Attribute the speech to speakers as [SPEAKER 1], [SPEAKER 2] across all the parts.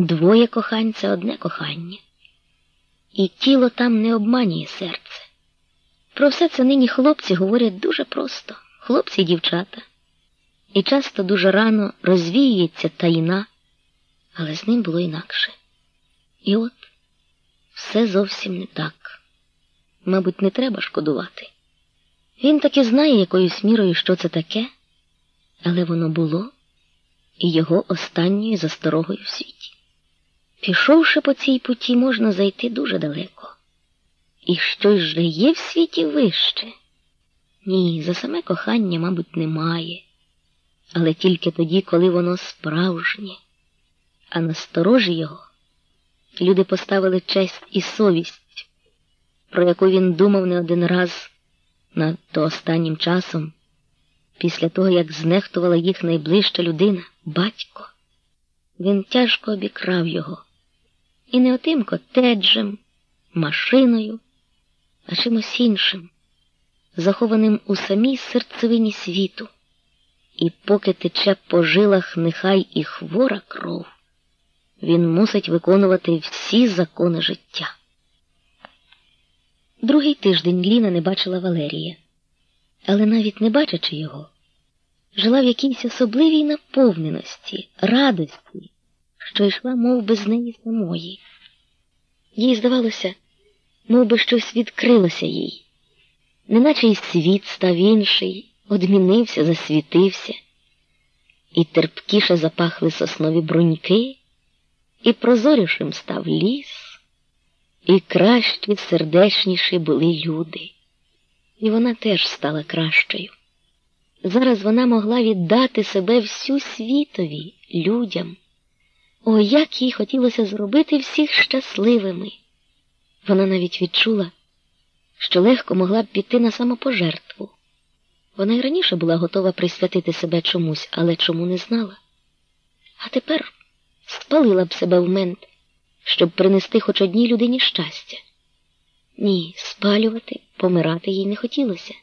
[SPEAKER 1] Двоє кохань це одне кохання. І тіло там не обманює серце. Про все це нині хлопці говорять дуже просто, хлопці і дівчата. І часто дуже рано розвіюється таїна, але з ним було інакше. І от все зовсім не так. Мабуть, не треба шкодувати. Він таки знає якоюсь мірою, що це таке, але воно було і його останньою засторогою в світі. Пішовши по цій путі, можна зайти дуже далеко. І щось же є в світі вище? Ні, за саме кохання, мабуть, немає, але тільки тоді, коли воно справжнє, а насторожі його люди поставили честь і совість, про яку він думав не один раз надто останнім часом, після того, як знехтувала їх найближча людина, батько. Він тяжко обікрав його. І не отим котеджем, машиною, а чимось іншим, захованим у самій серцевині світу. І поки тече по жилах нехай і хвора кров, він мусить виконувати всі закони життя. Другий тиждень Ліна не бачила Валерія, але навіть не бачачи його, жила в якійсь особливій наповненості, радості, що йшла мов би, з неї самої. Їй здавалося, мов щось відкрилося їй, неначе й світ став інший, одмінився, засвітився, і терпкіше запахли соснові бруньки, і прозорішим став ліс. І кращі, сердечніші були люди. І вона теж стала кращою. Зараз вона могла віддати себе всю світові, людям. О, як їй хотілося зробити всіх щасливими. Вона навіть відчула, що легко могла б піти на самопожертву. Вона й раніше була готова присвятити себе чомусь, але чому не знала. А тепер спалила б себе в мент щоб принести хоч одній людині щастя. Ні, спалювати, помирати їй не хотілося.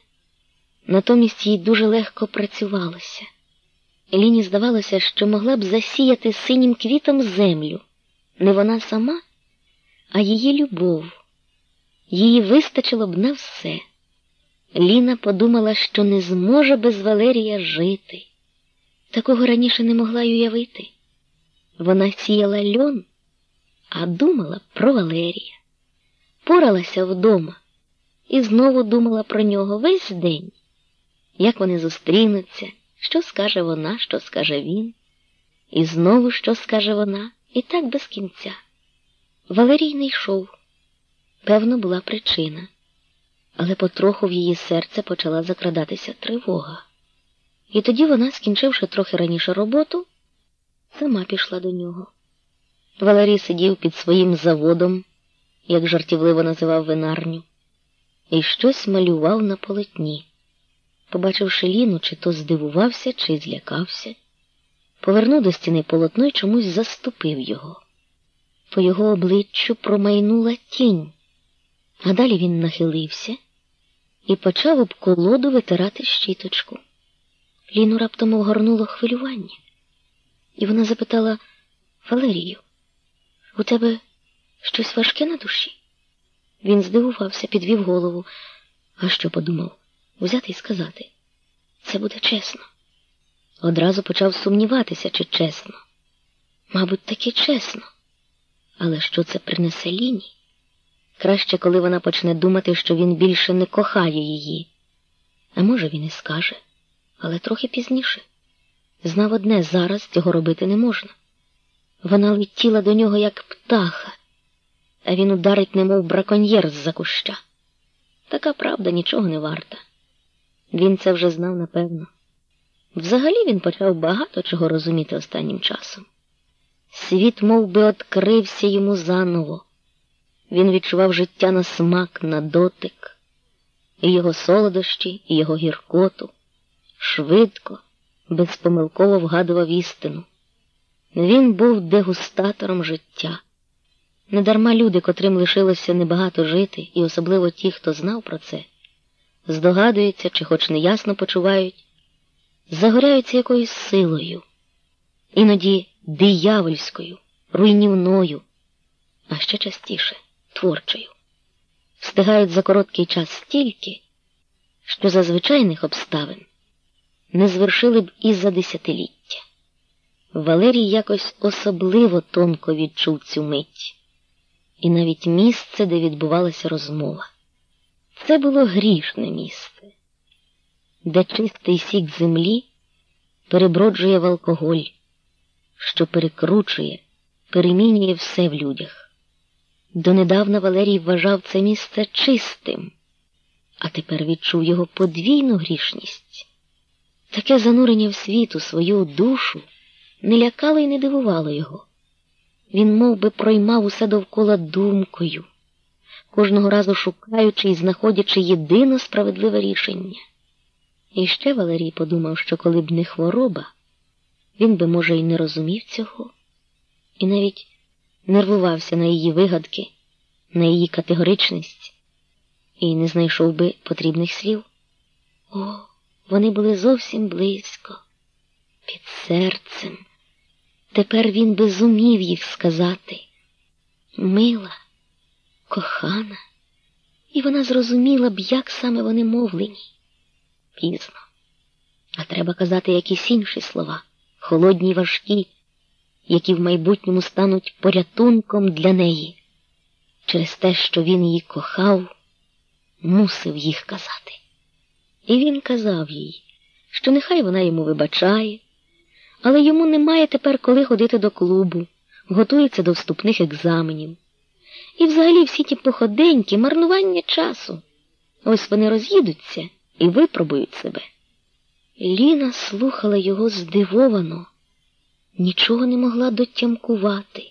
[SPEAKER 1] Натомість їй дуже легко працювалося. Еліні здавалося, що могла б засіяти синім квітом землю, не вона сама, а її любов. Її вистачило б на все. Ліна подумала, що не зможе без Валерія жити. Такого раніше не могла й уявити. Вона сіяла льон а думала про Валерія. Поралася вдома і знову думала про нього весь день, як вони зустрінуться, що скаже вона, що скаже він, і знову що скаже вона, і так без кінця. Валерій не йшов. Певно, була причина, але потроху в її серце почала закрадатися тривога. І тоді вона, скінчивши трохи раніше роботу, сама пішла до нього. Валерій сидів під своїм заводом, як жартівливо називав винарню, і щось малював на полотні. Побачивши Ліну, чи то здивувався, чи злякався, повернув до стіни полотно і чомусь заступив його. По його обличчю промайнула тінь, а далі він нахилився і почав об колоду витирати щіточку. Ліну раптом огорнуло хвилювання, і вона запитала Валерію. У тебе щось важке на душі? Він здивувався, підвів голову. А що подумав? Взяти і сказати. Це буде чесно. Одразу почав сумніватися, чи чесно. Мабуть, таки чесно. Але що це принесе Ліні? Краще, коли вона почне думати, що він більше не кохає її. А може, він і скаже, але трохи пізніше. Знав одне зараз цього робити не можна. Вона летіла до нього, як птаха, а він ударить, немов браконьєр з-за куща. Така правда нічого не варта. Він це вже знав напевно. Взагалі він почав багато чого розуміти останнім часом. Світ мов би, открився йому заново. Він відчував життя на смак, на дотик, і його солодощі, і його гіркоту, швидко, безпомилково вгадував істину. Він був дегустатором життя. Недарма люди, котрим лишилося небагато жити, і особливо ті, хто знав про це, здогадуються чи хоч неясно почувають, загоряються якоюсь силою, іноді диявольською, руйнівною, а ще частіше творчою. Встигають за короткий час стільки, що за звичайних обставин не звершили б і за десятиліття. Валерій якось особливо тонко відчув цю мить, і навіть місце, де відбувалася розмова. Це було грішне місце, де чистий сік землі переброджує в алкоголь, що перекручує, перемінює все в людях. Донедавна Валерій вважав це місце чистим, а тепер відчув його подвійну грішність. Таке занурення в світу свою душу не лякало і не дивувало його. Він мов би, проймав усе довкола думкою, кожного разу шукаючи і знаходячи єдино справедливе рішення. І ще Валерій подумав, що коли б не хвороба, він би, може, і не розумів цього, і навіть нервувався на її вигадки, на її категоричність, і не знайшов би потрібних слів. О, вони були зовсім близько, під серцем. Тепер він би зумів їх сказати. Мила, кохана, і вона зрозуміла б, як саме вони мовлені. Пізно. А треба казати якісь інші слова, холодні важкі, які в майбутньому стануть порятунком для неї. Через те, що він її кохав, мусив їх казати. І він казав їй, що нехай вона йому вибачає, але йому немає тепер коли ходити до клубу, готується до вступних екзаменів. І взагалі всі ті походеньки, марнування часу. Ось вони роз'їдуться і випробують себе. Ліна слухала його здивовано, нічого не могла дотямкувати.